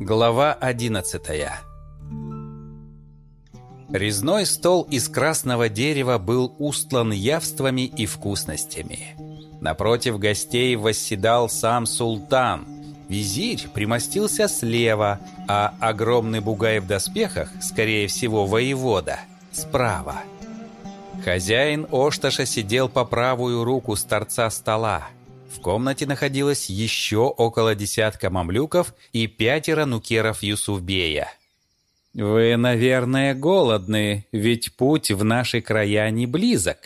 Глава 11 Резной стол из красного дерева был устлан явствами и вкусностями. Напротив гостей восседал сам султан. Визирь примостился слева, а огромный бугай в доспехах, скорее всего, воевода, справа. Хозяин Ошташа сидел по правую руку с торца стола. В комнате находилось еще около десятка мамлюков и пятеро нукеров Юсуфбея. «Вы, наверное, голодны, ведь путь в наши края не близок».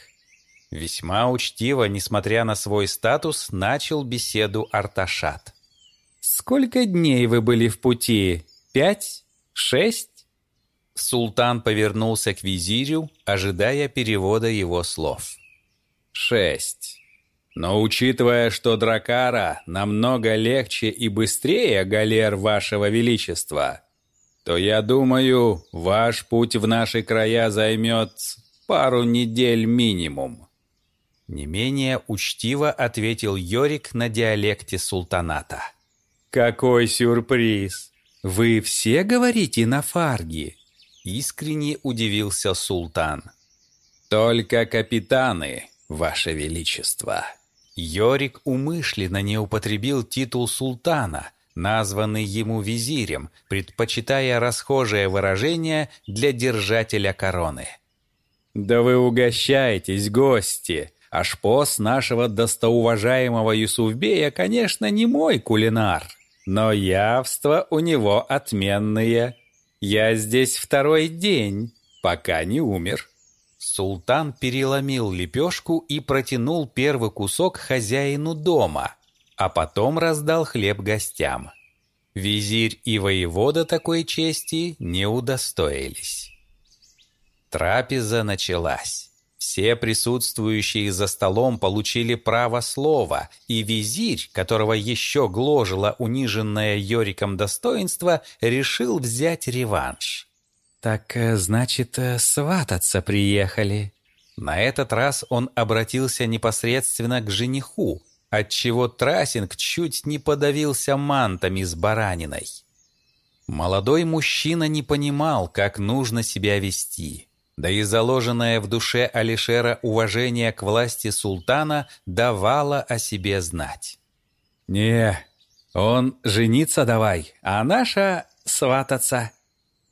Весьма учтиво, несмотря на свой статус, начал беседу Арташат. «Сколько дней вы были в пути? Пять? Шесть?» Султан повернулся к визирю, ожидая перевода его слов. «Шесть. Но учитывая, что Дракара намного легче и быстрее галер вашего величества, то, я думаю, ваш путь в наши края займет пару недель минимум». Не менее учтиво ответил Йорик на диалекте султаната. «Какой сюрприз! Вы все говорите на фарги?» Искренне удивился султан. «Только капитаны, ваше величество!» Йорик умышленно не употребил титул султана, названный ему визирем, предпочитая расхожее выражение для держателя короны. «Да вы угощаетесь, гости! Ашпос нашего достоуважаемого Юсуфбея, конечно, не мой кулинар, но явства у него отменные. Я здесь второй день, пока не умер». Султан переломил лепешку и протянул первый кусок хозяину дома, а потом раздал хлеб гостям. Визирь и воевода такой чести не удостоились. Трапеза началась. Все присутствующие за столом получили право слова, и визирь, которого еще гложило униженное Йориком достоинство, решил взять реванш. «Так, э, значит, э, свататься приехали». На этот раз он обратился непосредственно к жениху, отчего Трасинг чуть не подавился мантами с бараниной. Молодой мужчина не понимал, как нужно себя вести. Да и заложенное в душе Алишера уважение к власти султана давало о себе знать. «Не, он жениться давай, а наша свататься»,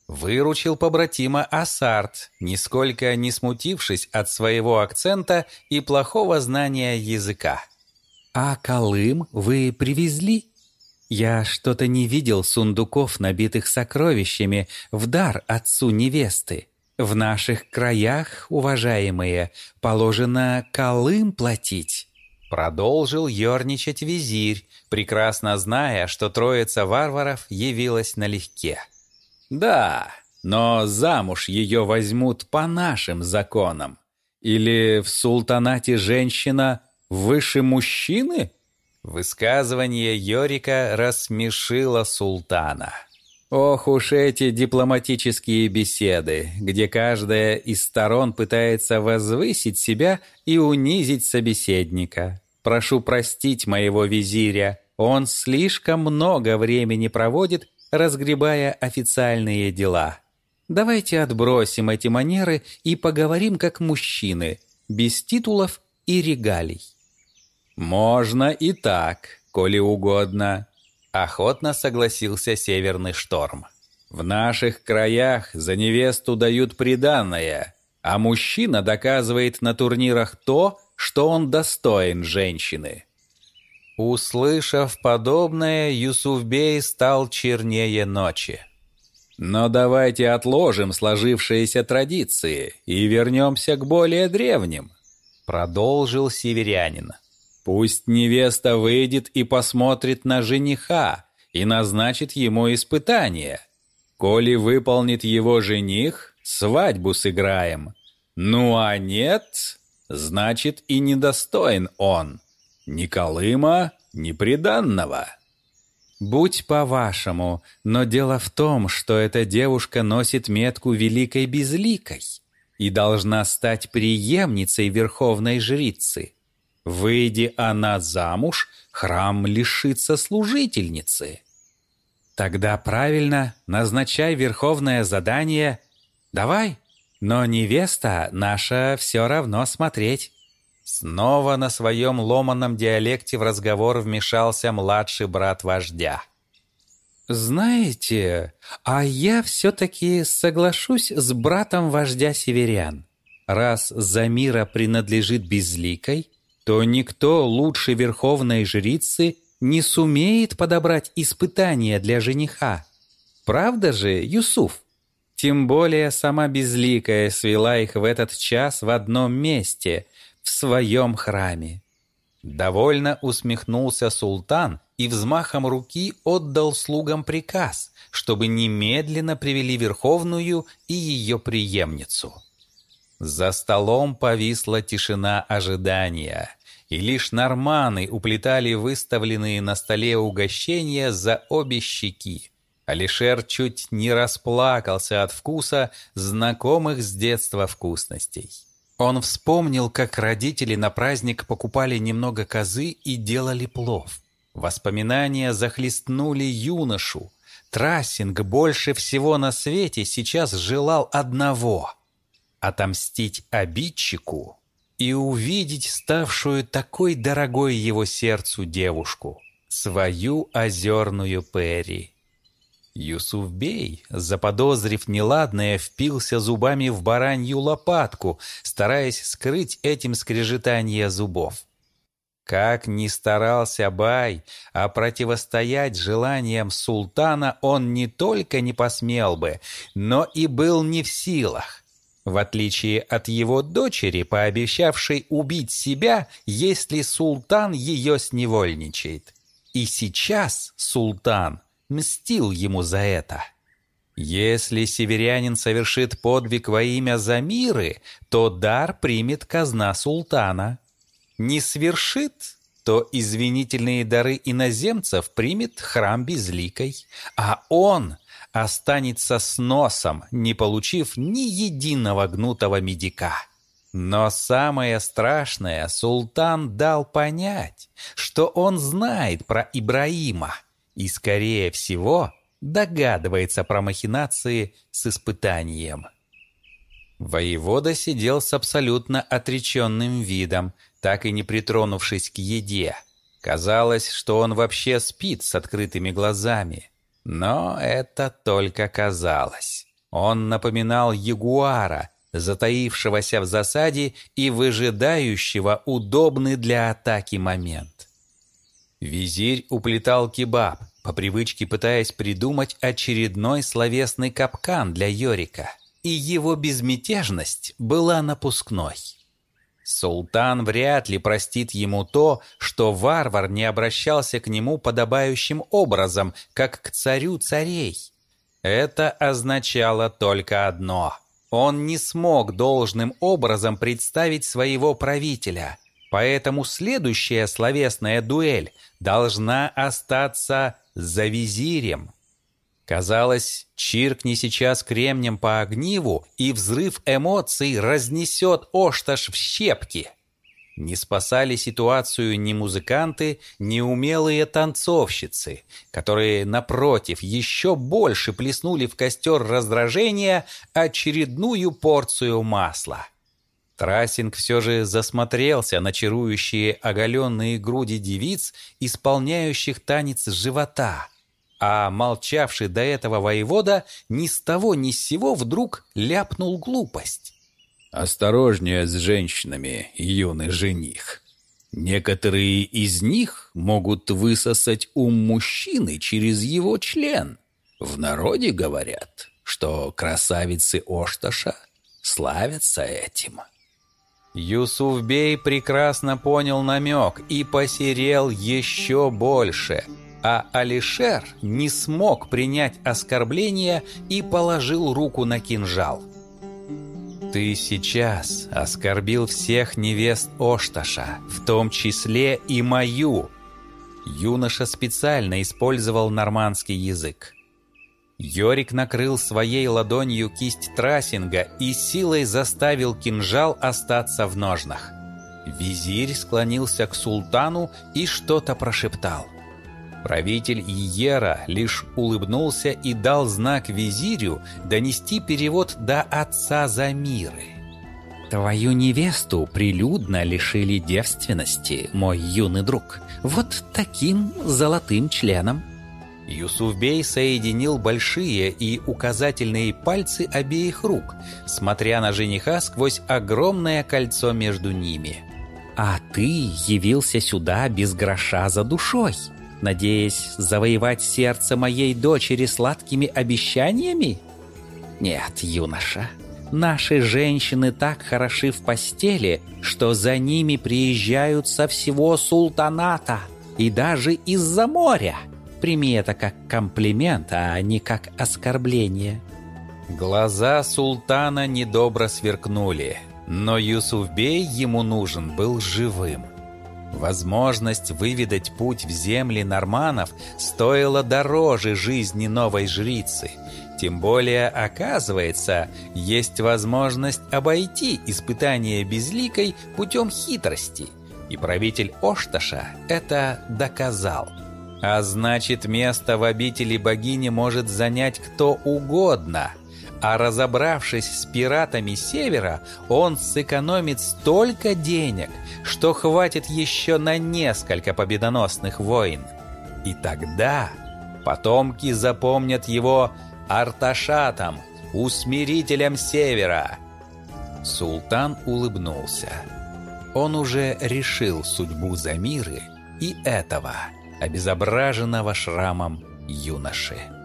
Выручил побратима Асарт, нисколько не смутившись от своего акцента и плохого знания языка. «А Колым вы привезли?» «Я что-то не видел сундуков, набитых сокровищами, в дар отцу невесты. В наших краях, уважаемые, положено Колым платить». Продолжил ерничать визирь, прекрасно зная, что троица варваров явилась налегке. Да, но замуж ее возьмут по нашим законам. Или в султанате женщина выше мужчины? Высказывание Йорика рассмешило султана. Ох уж эти дипломатические беседы, где каждая из сторон пытается возвысить себя и унизить собеседника. Прошу простить моего визиря, он слишком много времени проводит разгребая официальные дела. Давайте отбросим эти манеры и поговорим как мужчины, без титулов и регалий. «Можно и так, коли угодно», — охотно согласился Северный Шторм. «В наших краях за невесту дают приданное, а мужчина доказывает на турнирах то, что он достоин женщины». Услышав подобное, Юсуфбей стал чернее ночи. Но давайте отложим сложившиеся традиции и вернемся к более древним, продолжил северянин. Пусть невеста выйдет и посмотрит на жениха и назначит ему испытание. Коли выполнит его жених, свадьбу сыграем. Ну а нет, значит и недостоин он. Ни Колыма, ни приданного. Будь по-вашему, но дело в том, что эта девушка носит метку Великой Безликой и должна стать преемницей Верховной Жрицы. Выйди она замуж, храм лишится служительницы. Тогда правильно, назначай верховное задание. Давай, но невеста наша все равно смотреть. Снова на своем ломаном диалекте в разговор вмешался младший брат вождя. «Знаете, а я все-таки соглашусь с братом вождя северян. Раз Замира принадлежит Безликой, то никто лучше верховной жрицы не сумеет подобрать испытания для жениха. Правда же, Юсуф? Тем более сама Безликая свела их в этот час в одном месте, в своем храме. Довольно усмехнулся султан и взмахом руки отдал слугам приказ, чтобы немедленно привели Верховную и ее преемницу. За столом повисла тишина ожидания, и лишь норманы уплетали выставленные на столе угощения за обе щеки. Алишер чуть не расплакался от вкуса знакомых с детства вкусностей. Он вспомнил, как родители на праздник покупали немного козы и делали плов. Воспоминания захлестнули юношу. Трассинг больше всего на свете сейчас желал одного — отомстить обидчику и увидеть ставшую такой дорогой его сердцу девушку, свою озерную Перри. Юсуфбей, заподозрив неладное, впился зубами в баранью лопатку, стараясь скрыть этим скрежетание зубов. Как ни старался Бай, а противостоять желаниям султана он не только не посмел бы, но и был не в силах в отличие от его дочери, пообещавшей убить себя, если султан ее сневольничает. И сейчас султан мстил ему за это. Если северянин совершит подвиг во имя Замиры, то дар примет казна султана. Не свершит, то извинительные дары иноземцев примет храм безликой, а он останется с носом, не получив ни единого гнутого медика. Но самое страшное, султан дал понять, что он знает про Ибраима и, скорее всего, догадывается про махинации с испытанием. Воевода сидел с абсолютно отреченным видом, так и не притронувшись к еде. Казалось, что он вообще спит с открытыми глазами – но это только казалось. Он напоминал ягуара, затаившегося в засаде и выжидающего удобный для атаки момент. Визирь уплетал кебаб, по привычке пытаясь придумать очередной словесный капкан для Йорика, и его безмятежность была напускной. Султан вряд ли простит ему то, что варвар не обращался к нему подобающим образом, как к царю царей. Это означало только одно. Он не смог должным образом представить своего правителя, поэтому следующая словесная дуэль должна остаться за визирем. Казалось, чиркни сейчас кремнем по огниву, и взрыв эмоций разнесет Ошташ в щепки. Не спасали ситуацию ни музыканты, ни умелые танцовщицы, которые, напротив, еще больше плеснули в костер раздражения очередную порцию масла. Трассинг все же засмотрелся на чарующие оголенные груди девиц, исполняющих танец живота — а молчавший до этого воевода ни с того ни с сего вдруг ляпнул глупость. «Осторожнее с женщинами, юный жених. Некоторые из них могут высосать ум мужчины через его член. В народе говорят, что красавицы Ошташа славятся этим». Юсуфбей прекрасно понял намек и посерел еще больше – а Алишер не смог принять оскорбление и положил руку на кинжал. «Ты сейчас оскорбил всех невест Ошташа, в том числе и мою!» Юноша специально использовал нормандский язык. Йорик накрыл своей ладонью кисть трассинга и силой заставил кинжал остаться в ножнах. Визирь склонился к султану и что-то прошептал. Правитель Иера лишь улыбнулся и дал знак визирю донести перевод до отца Замиры. «Твою невесту прилюдно лишили девственности, мой юный друг, вот таким золотым членом». Юсуфбей соединил большие и указательные пальцы обеих рук, смотря на жениха сквозь огромное кольцо между ними. «А ты явился сюда без гроша за душой, надеясь завоевать сердце моей дочери сладкими обещаниями? Нет, юноша, наши женщины так хороши в постели, что за ними приезжают со всего султаната и даже из-за моря». Прими это как комплимент, а не как оскорбление». Глаза султана недобро сверкнули, но Юсуфбей ему нужен был живым. Возможность выведать путь в земли норманов стоила дороже жизни новой жрицы. Тем более, оказывается, есть возможность обойти испытание безликой путем хитрости. И правитель Ошташа это доказал. А значит, место в обители богини может занять кто угодно. А разобравшись с пиратами Севера, он сэкономит столько денег, что хватит еще на несколько победоносных войн. И тогда потомки запомнят его Арташатом, усмирителем Севера. Султан улыбнулся. Он уже решил судьбу Замиры и этого – обезображенного шрамом юноши.